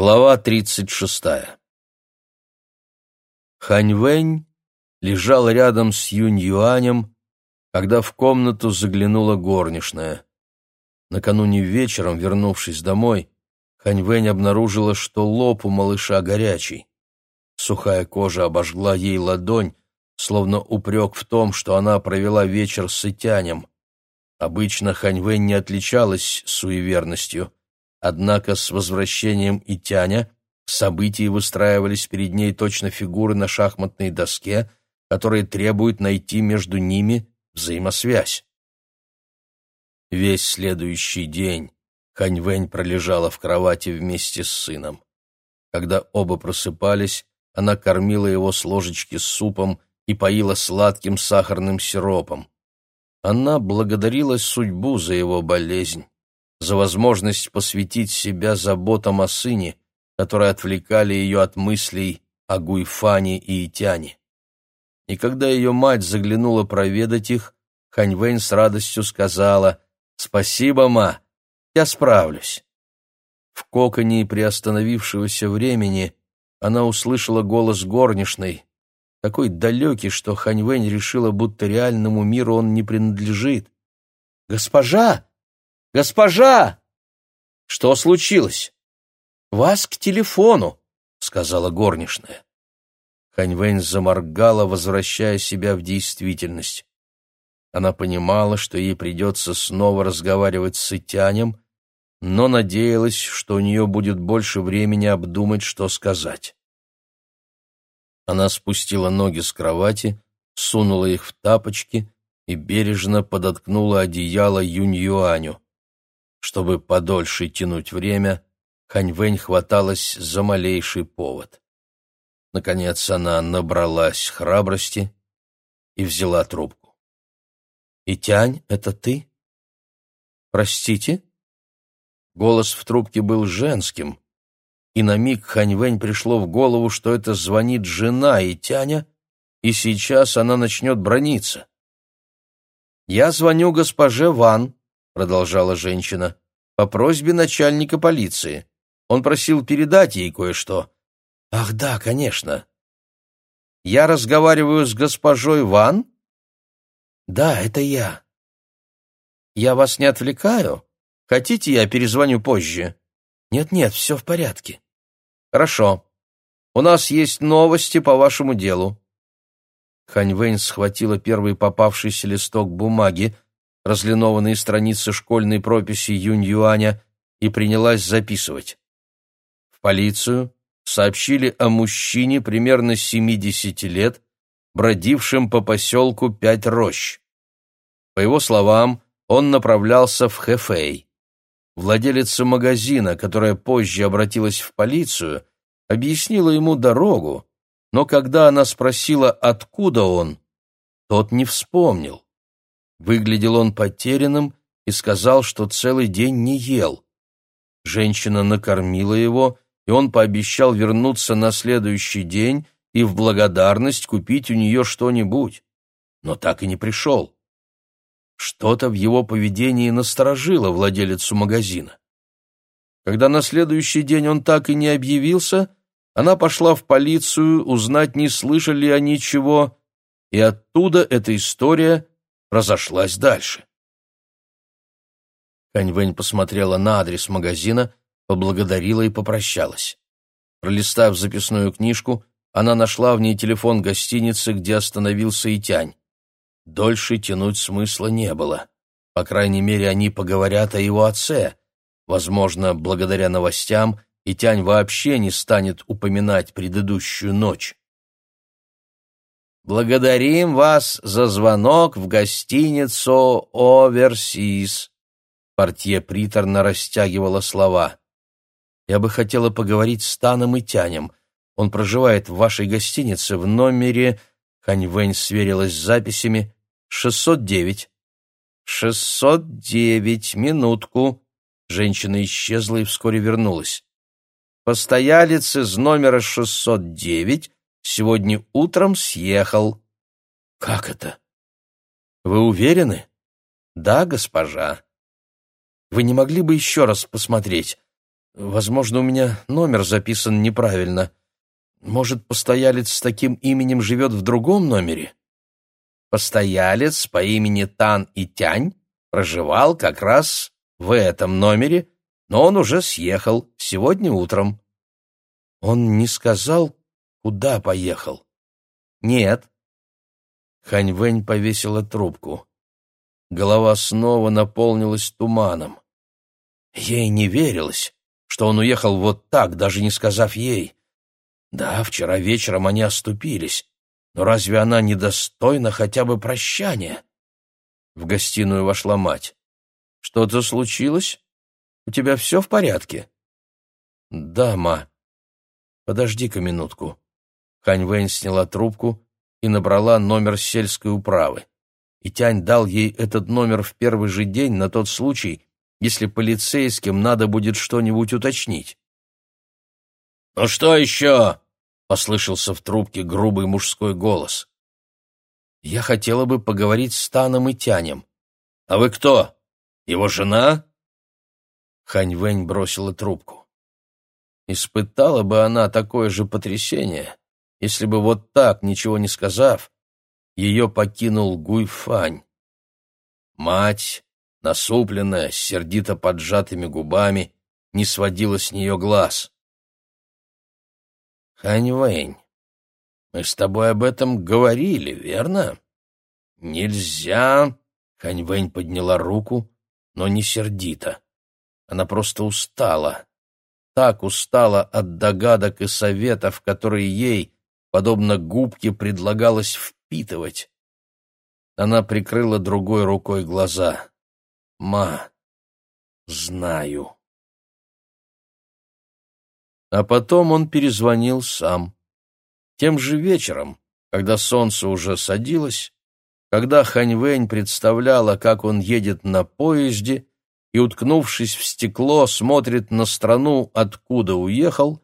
Глава тридцать шестая. Хань Вэнь лежал рядом с Юнь Юанем, когда в комнату заглянула горничная. Накануне вечером, вернувшись домой, Хань Вэнь обнаружила, что лоб у малыша горячий. Сухая кожа обожгла ей ладонь, словно упрек в том, что она провела вечер с Итянем. Обычно Хань Вэнь не отличалась суеверностью — Однако с возвращением Итяня события выстраивались перед ней точно фигуры на шахматной доске, которые требуют найти между ними взаимосвязь. Весь следующий день Хань Вэнь пролежала в кровати вместе с сыном. Когда оба просыпались, она кормила его с ложечки с супом и поила сладким сахарным сиропом. Она благодарила судьбу за его болезнь за возможность посвятить себя заботам о сыне, которые отвлекали ее от мыслей о Гуйфане и Итяне. И когда ее мать заглянула проведать их, Ханьвэнь с радостью сказала «Спасибо, ма, я справлюсь». В коконе приостановившегося времени она услышала голос горничной, такой далекий, что Ханьвэнь решила, будто реальному миру он не принадлежит. «Госпожа!» «Госпожа!» «Что случилось?» «Вас к телефону», — сказала горничная. Ханьвэнь заморгала, возвращая себя в действительность. Она понимала, что ей придется снова разговаривать с Итянем, но надеялась, что у нее будет больше времени обдумать, что сказать. Она спустила ноги с кровати, сунула их в тапочки и бережно подоткнула одеяло Юнь-Юаню. Чтобы подольше тянуть время, Ханьвэнь хваталась за малейший повод. Наконец она набралась храбрости и взяла трубку. «Итянь, это ты?» «Простите?» Голос в трубке был женским, и на миг Ханьвэнь пришло в голову, что это звонит жена Итяня, и сейчас она начнет брониться. «Я звоню госпоже Ван», продолжала женщина, по просьбе начальника полиции. Он просил передать ей кое-что. Ах, да, конечно. Я разговариваю с госпожой Ван? Да, это я. Я вас не отвлекаю? Хотите, я перезвоню позже? Нет-нет, все в порядке. Хорошо. У нас есть новости по вашему делу. Хань Вэнь схватила первый попавшийся листок бумаги, разлинованные страницы школьной прописи Юнь-Юаня и принялась записывать. В полицию сообщили о мужчине примерно 70 лет, бродившем по поселку Пять Рощ. По его словам, он направлялся в Хэфэй. Владелица магазина, которая позже обратилась в полицию, объяснила ему дорогу, но когда она спросила, откуда он, тот не вспомнил. Выглядел он потерянным и сказал, что целый день не ел. Женщина накормила его, и он пообещал вернуться на следующий день и в благодарность купить у нее что-нибудь, но так и не пришел. Что-то в его поведении насторожило владелицу магазина. Когда на следующий день он так и не объявился, она пошла в полицию узнать, не слышали ли они чего, и оттуда эта история разошлась дальше. Каньвэнь посмотрела на адрес магазина, поблагодарила и попрощалась. Пролистав записную книжку, она нашла в ней телефон гостиницы, где остановился Итянь. Дольше тянуть смысла не было. По крайней мере, они поговорят о его отце. Возможно, благодаря новостям Итянь вообще не станет упоминать предыдущую ночь. Благодарим вас за звонок в гостиницу «Оверсис». Портье приторно растягивала слова. «Я бы хотела поговорить с Таном и Тянем. Он проживает в вашей гостинице в номере...» Ханьвэнь сверилась с записями. «Шестьсот девять». «Шестьсот девять. Минутку». Женщина исчезла и вскоре вернулась. «Постоялец из номера шестьсот девять сегодня утром съехал». «Как это?» «Вы уверены?» «Да, госпожа». «Вы не могли бы еще раз посмотреть? Возможно, у меня номер записан неправильно. Может, постоялец с таким именем живет в другом номере? Постоялец по имени Тан и Тянь проживал как раз в этом номере, но он уже съехал сегодня утром. Он не сказал, куда поехал? Нет. Хань Вэнь повесила трубку. Голова снова наполнилась туманом. Ей не верилось, что он уехал вот так, даже не сказав ей. Да, вчера вечером они оступились, но разве она недостойна хотя бы прощания? В гостиную вошла мать. «Что-то случилось? У тебя все в порядке?» «Да, ма. Подожди-ка минутку». Хань Вэнь сняла трубку и набрала номер сельской управы. И Тянь дал ей этот номер в первый же день на тот случай, если полицейским надо будет что-нибудь уточнить. «Ну что еще?» — послышался в трубке грубый мужской голос. «Я хотела бы поговорить с Таном и Тянем». «А вы кто? Его жена?» Хань Вэнь бросила трубку. Испытала бы она такое же потрясение, если бы вот так, ничего не сказав, ее покинул Гуйфань. Мать насупленная, сердито поджатыми губами, не сводила с нее глаз. «Хань Вэнь, мы с тобой об этом говорили, верно?» «Нельзя!» — Хань Вэнь подняла руку, но не сердито. Она просто устала. Так устала от догадок и советов, которые ей, подобно губке, предлагалось впитывать. Она прикрыла другой рукой глаза. Ма, знаю. А потом он перезвонил сам. Тем же вечером, когда солнце уже садилось, когда Ханьвэнь представляла, как он едет на поезде и, уткнувшись в стекло, смотрит на страну, откуда уехал,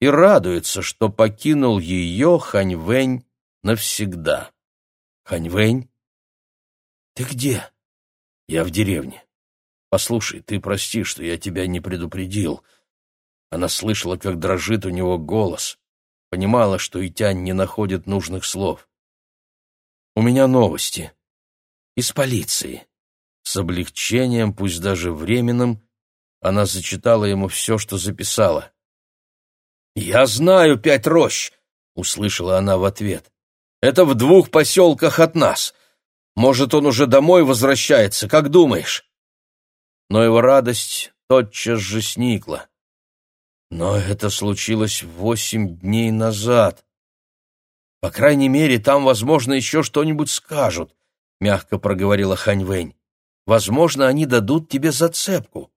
и радуется, что покинул ее Ханьвэнь навсегда. «Ханьвэнь, ты где?» Я в деревне. Послушай, ты прости, что я тебя не предупредил. Она слышала, как дрожит у него голос, понимала, что Итянь не находит нужных слов. У меня новости. Из полиции. С облегчением, пусть даже временным, она зачитала ему все, что записала. «Я знаю пять рощ!» — услышала она в ответ. «Это в двух поселках от нас. Может, он уже домой возвращается, как думаешь?» Но его радость тотчас же сникла. Но это случилось восемь дней назад. По крайней мере, там, возможно, еще что-нибудь скажут, — мягко проговорила Ханьвэнь. Возможно, они дадут тебе зацепку.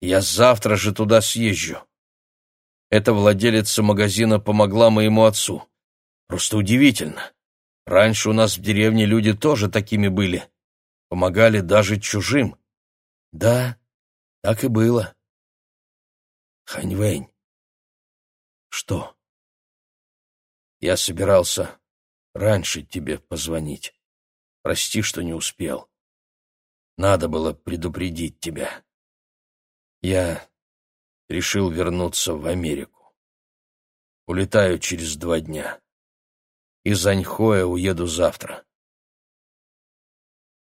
Я завтра же туда съезжу. Эта владелица магазина помогла моему отцу. Просто удивительно. Раньше у нас в деревне люди тоже такими были. Помогали даже чужим. Да, так и было. Ханьвэнь. Что? Я собирался раньше тебе позвонить. Прости, что не успел. Надо было предупредить тебя. Я решил вернуться в Америку. Улетаю через два дня. Из Аньхоя уеду завтра.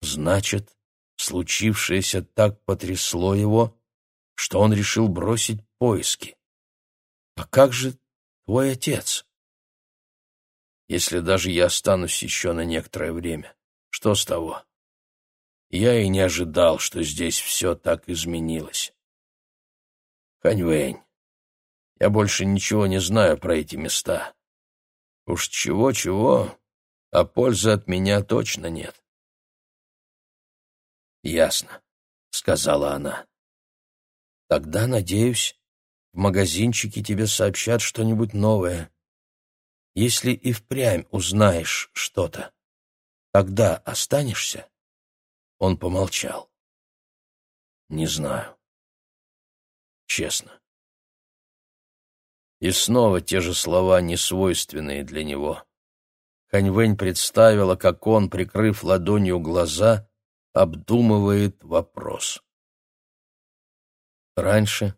Значит, случившееся так потрясло его, что он решил бросить поиски. А как же твой отец? Если даже я останусь еще на некоторое время, что с того? Я и не ожидал, что здесь все так изменилось. Ханьвэнь, я больше ничего не знаю про эти места. Уж чего-чего, а пользы от меня точно нет. «Ясно», — сказала она. «Тогда, надеюсь, в магазинчике тебе сообщат что-нибудь новое. Если и впрямь узнаешь что-то, тогда останешься?» Он помолчал. «Не знаю. Честно». И снова те же слова, несвойственные для него. Ханьвэнь представила, как он, прикрыв ладонью глаза, обдумывает вопрос. Раньше,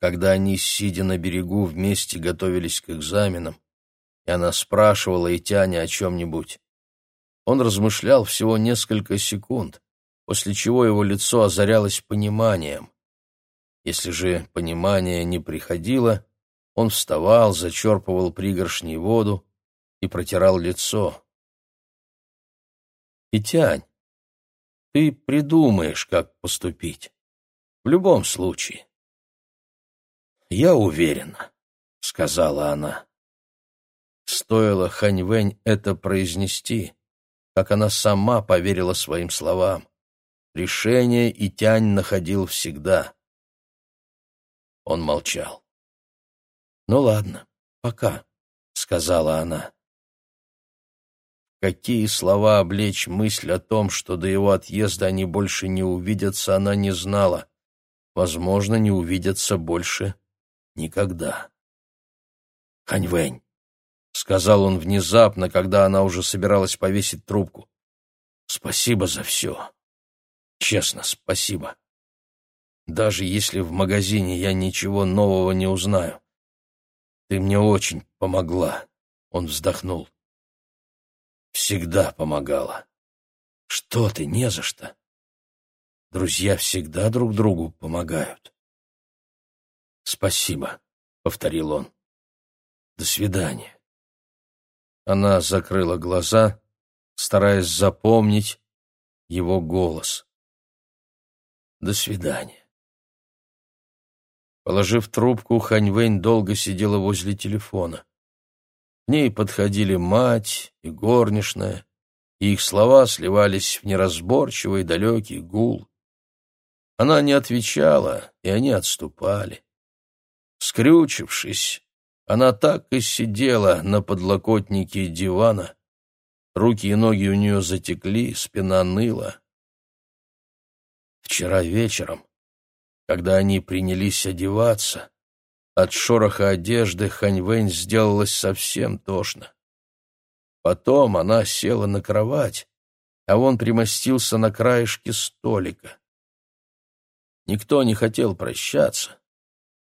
когда они, сидя на берегу, вместе готовились к экзаменам, и она спрашивала Итяне о чем-нибудь. Он размышлял всего несколько секунд, после чего его лицо озарялось пониманием. Если же понимание не приходило, он вставал, зачерпывал пригоршней воду и протирал лицо. «Итянь, ты придумаешь, как поступить. В любом случае». «Я уверена», — сказала она. Стоило Ханьвэнь это произнести, как она сама поверила своим словам. Решение и тянь находил всегда. Он молчал. «Ну ладно, пока», — сказала она. Какие слова облечь мысль о том, что до его отъезда они больше не увидятся, она не знала. Возможно, не увидятся больше никогда. «Ханьвэнь», — сказал он внезапно, когда она уже собиралась повесить трубку, — «спасибо за все. Честно, спасибо. Даже если в магазине я ничего нового не узнаю. Ты мне очень помогла», — он вздохнул. «Всегда помогала. Что ты, не за что. Друзья всегда друг другу помогают». «Спасибо», — повторил он. «До свидания». Она закрыла глаза, стараясь запомнить его голос. «До свидания». Положив трубку, Ханьвэнь долго сидела возле телефона. К ней подходили мать и горничная, и их слова сливались в неразборчивый далекий гул. Она не отвечала, и они отступали. Скрючившись, она так и сидела на подлокотнике дивана. Руки и ноги у нее затекли, спина ныла. Вчера вечером когда они принялись одеваться, от шороха одежды Ханьвэнь сделалось совсем тошно. Потом она села на кровать, а он примостился на краешке столика. Никто не хотел прощаться,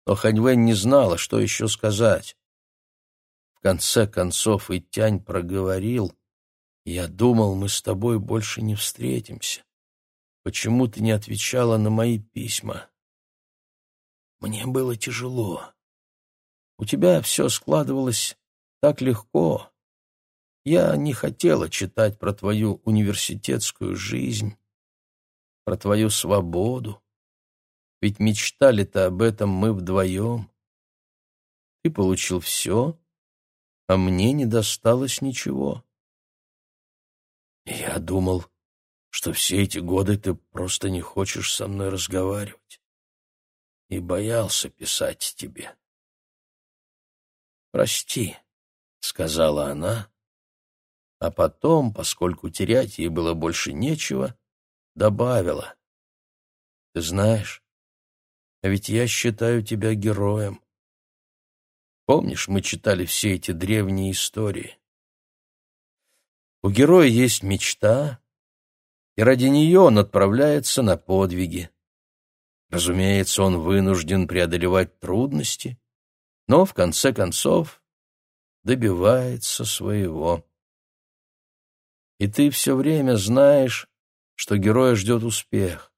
но Ханьвэнь не знала, что еще сказать. В конце концов и Тянь проговорил, «Я думал, мы с тобой больше не встретимся. Почему ты не отвечала на мои письма?» Мне было тяжело. У тебя все складывалось так легко. Я не хотела читать про твою университетскую жизнь, про твою свободу. Ведь мечтали-то об этом мы вдвоем. Ты получил все, а мне не досталось ничего. Я думал, что все эти годы ты просто не хочешь со мной разговаривать и боялся писать тебе. «Прости», — сказала она, а потом, поскольку терять ей было больше нечего, добавила. «Ты знаешь, а ведь я считаю тебя героем. Помнишь, мы читали все эти древние истории? У героя есть мечта, и ради нее он отправляется на подвиги. Разумеется, он вынужден преодолевать трудности, но, в конце концов, добивается своего. И ты все время знаешь, что героя ждет успех.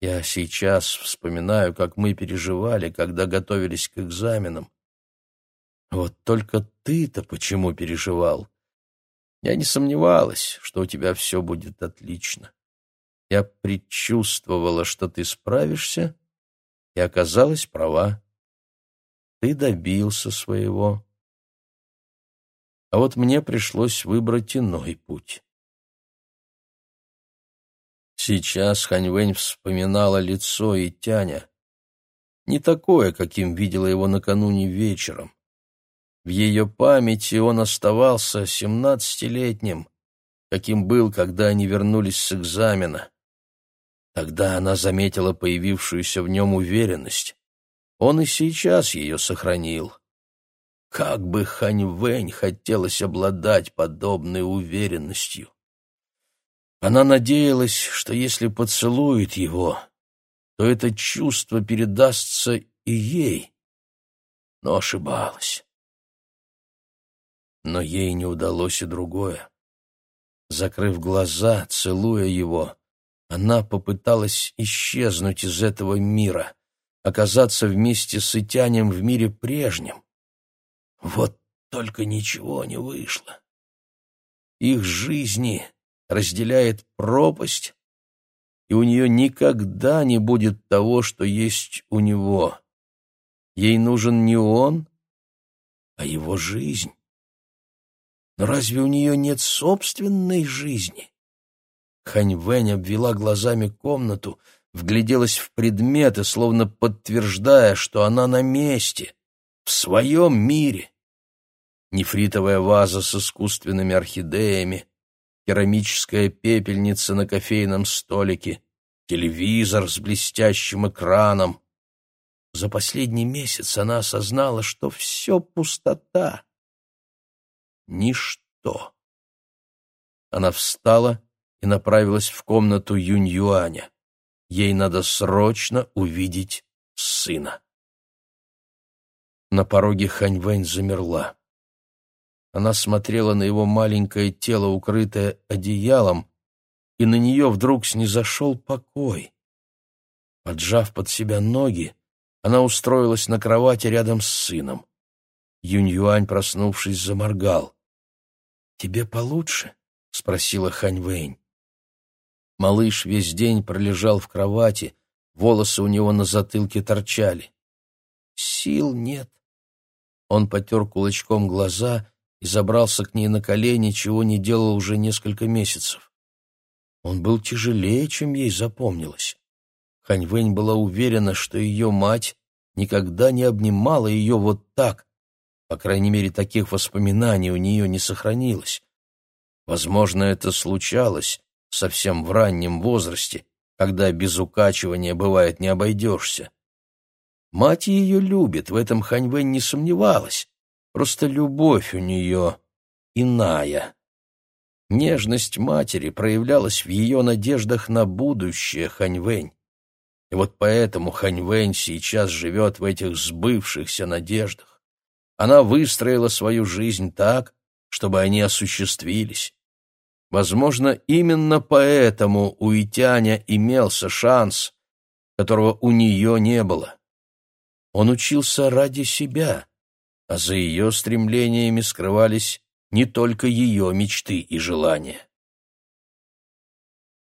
Я сейчас вспоминаю, как мы переживали, когда готовились к экзаменам. Вот только ты-то почему переживал? Я не сомневалась, что у тебя все будет отлично. Я предчувствовала, что ты справишься, и оказалась права. Ты добился своего. А вот мне пришлось выбрать иной путь. Сейчас Ханьвэнь вспоминала лицо и Тяня. Не такое, каким видела его накануне вечером. В ее памяти он оставался семнадцатилетним, каким был, когда они вернулись с экзамена. Тогда она заметила появившуюся в нем уверенность. Он и сейчас ее сохранил. Как бы Хань Вэнь хотелось обладать подобной уверенностью. Она надеялась, что если поцелует его, то это чувство передастся и ей, но ошибалась. Но ей не удалось и другое. Закрыв глаза, целуя его, она попыталась исчезнуть из этого мира, оказаться вместе с Итянем в мире прежнем. Вот только ничего не вышло. Их жизни разделяет пропасть, и у нее никогда не будет того, что есть у него. Ей нужен не он, а его жизнь. Но разве у нее нет собственной жизни? Хань Вэнь обвела глазами комнату, вгляделась в предметы, словно подтверждая, что она на месте, в своем мире. Нефритовая ваза с искусственными орхидеями, керамическая пепельница на кофейном столике, телевизор с блестящим экраном. За последний месяц она осознала, что все пустота. Ничто. Она встала и направилась в комнату Юнь-Юаня. Ей надо срочно увидеть сына. На пороге Ханьвэнь замерла. Она смотрела на его маленькое тело, укрытое одеялом, и на нее вдруг снизошел покой. Поджав под себя ноги, она устроилась на кровати рядом с сыном. Юнь-Юань, проснувшись, заморгал. «Тебе получше?» — спросила Хань Вэнь. Малыш весь день пролежал в кровати, волосы у него на затылке торчали. Сил нет. Он потер кулачком глаза и забрался к ней на колени, чего не делал уже несколько месяцев. Он был тяжелее, чем ей запомнилось. Ханьвэнь была уверена, что ее мать никогда не обнимала ее вот так. По крайней мере, таких воспоминаний у нее не сохранилось. Возможно, это случалось совсем в раннем возрасте, когда без укачивания бывает не обойдешься. Мать ее любит, в этом Ханьвэнь не сомневалась. Просто любовь у нее иная. Нежность матери проявлялась в ее надеждах на будущее Ханьвэнь. И вот поэтому Ханьвэнь сейчас живет в этих сбывшихся надеждах. Она выстроила свою жизнь так, чтобы они осуществились. Возможно, именно поэтому у Итяня имелся шанс, которого у нее не было. Он учился ради себя, а за ее стремлениями скрывались не только ее мечты и желания.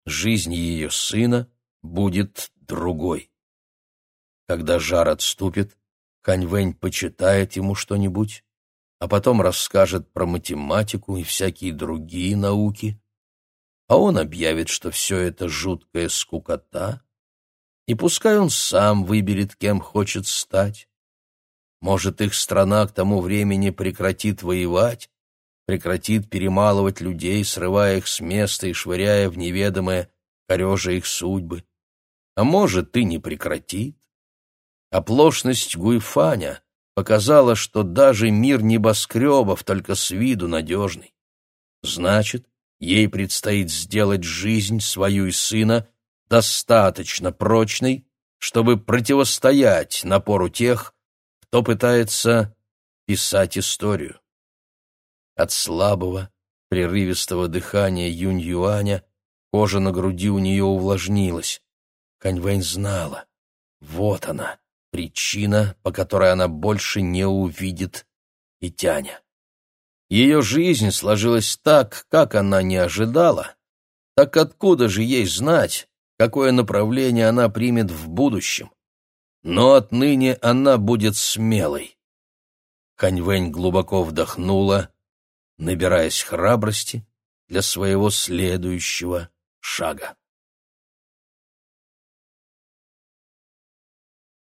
Жизнь ее сына будет другой. Когда жар отступит, Ханьвэнь почитает ему что-нибудь, а потом расскажет про математику и всякие другие науки, а он объявит, что все это жуткая скукота, и пускай он сам выберет, кем хочет стать. Может, их страна к тому времени прекратит воевать, прекратит перемалывать людей, срывая их с места и швыряя в неведомое, корежа их судьбы. А может, и не прекратит. Оплошность Гуйфаня показала, что даже мир небоскребов только с виду надежный. Значит, ей предстоит сделать жизнь свою и сына достаточно прочной, чтобы противостоять напору тех, кто пытается писать историю. От слабого, прерывистого дыхания Юнь-Юаня кожа на груди у нее увлажнилась. Каньвэнь знала. Вот она, причина, по которой она больше не увидит и тяня. Ее жизнь сложилась так, как она не ожидала. Так откуда же ей знать, какое направление она примет в будущем? но отныне она будет смелой. Ханьвэнь глубоко вдохнула, набираясь храбрости для своего следующего шага.